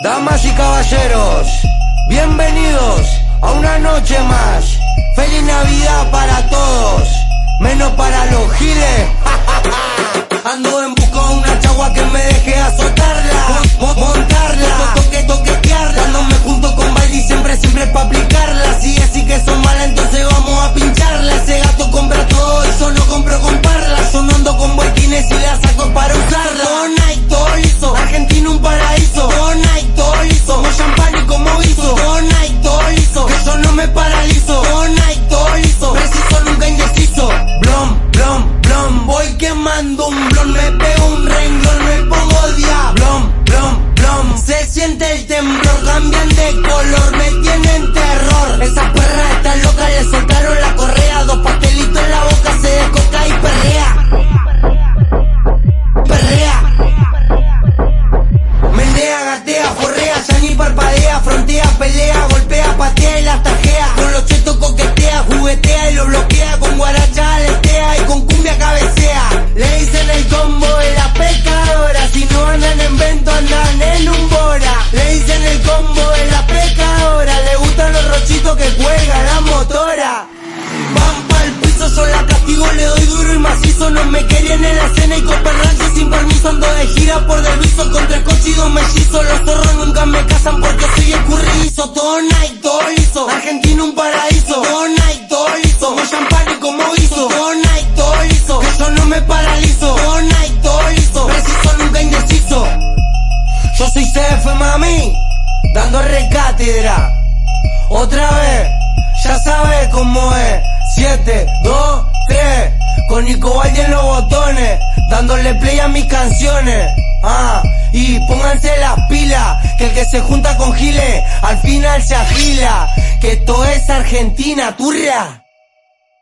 Damas y caballeros, bienvenidos a una noche más. Feliz Navidad para todos, menos para los giles. Ando en busca de una chagua que me deje azotarla, quemando un blon, me pego un renglón, me pongo dia. Blom, blom, blom, se siente el temblor, cambian de color, me tienen terror. Andan en un bora. Le dicen el combo de la pecadora. Le gustan los rochitos que cuelga la motora. Van pa'l piso, yo la castigo, le doy duro y macizo. No me querían en la cena y con rancho sin permiso. Ando de gira por del viso con tres coches y mellizos. Los zorros nunca me casan porque soy escurridizo. Todo Nike, todo liso. Argentina un paraíso. CF, mami. Dando recátedra. Otra vez, ya sabes cómo es. 7, 2, 3. Con Nico Valle en los botones. Dándole play a mis canciones. Ah, y pónganse las pilas. Que el que se junta con Giles, al final se afila. Que esto es Argentina, turra.